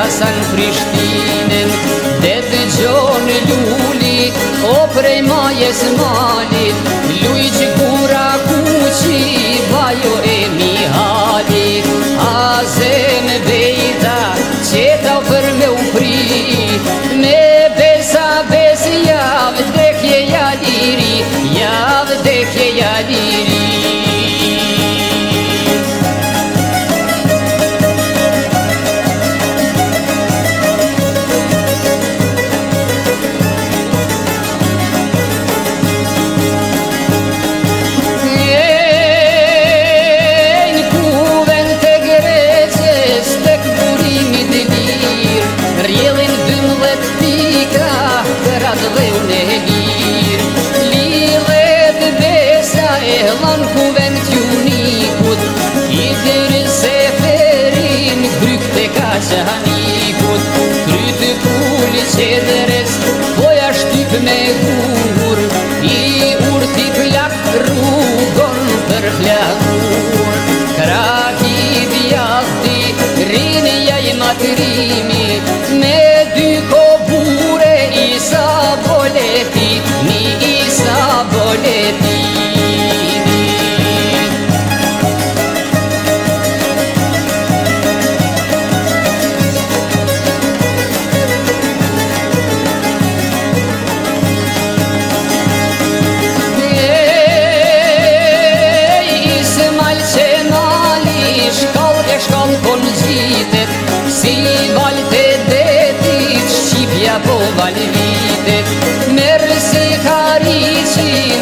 Hasan malit, Dhe të gjonë lulli, o prej majes malit Luj që kura kuqi, bajo e mihali Aze në vejta, që ta për me u pritë flakur Krakit jasdi, rinja i matrimi valvitet Mërë se